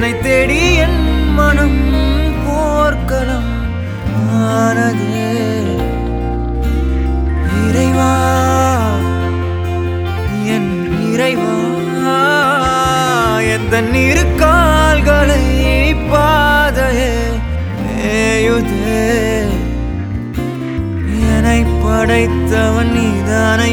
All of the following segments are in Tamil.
என்னை தேடி என் மனம் போர்க்களம் ஆனது. இறைவா என் இறைவா எந்த இரு கால்களை பாதையே மேயுதே. என்னை படைத்தவன் நீதானை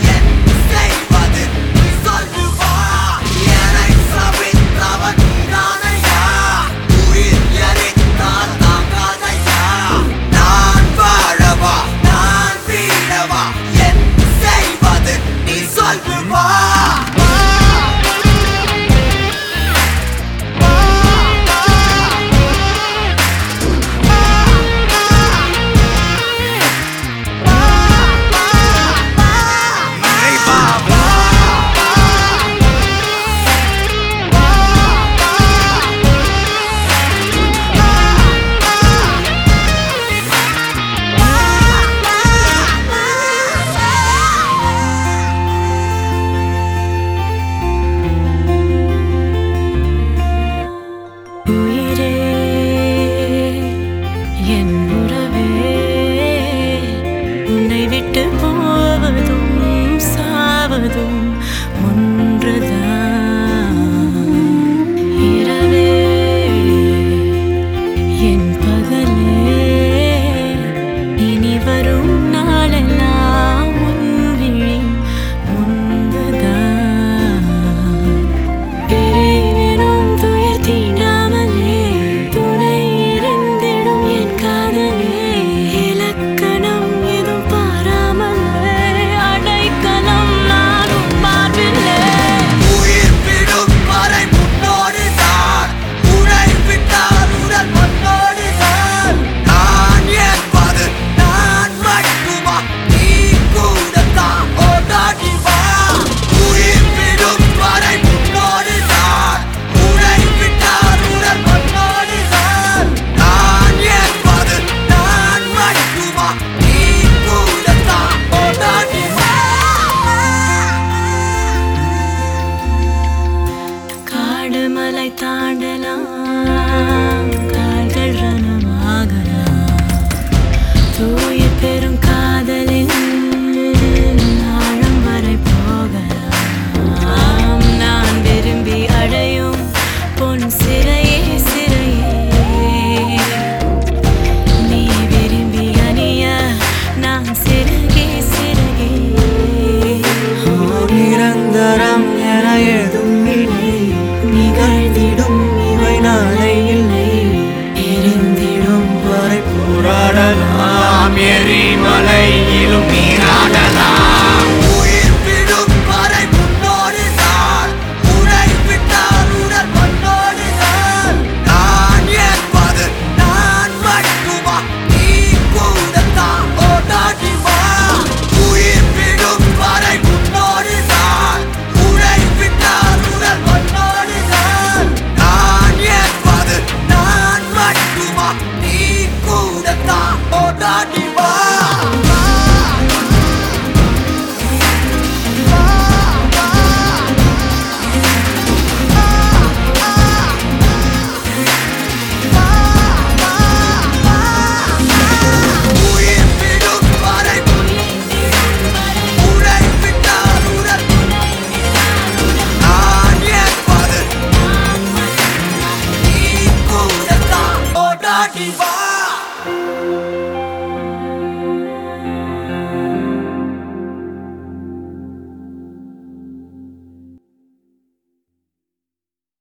in Buddha.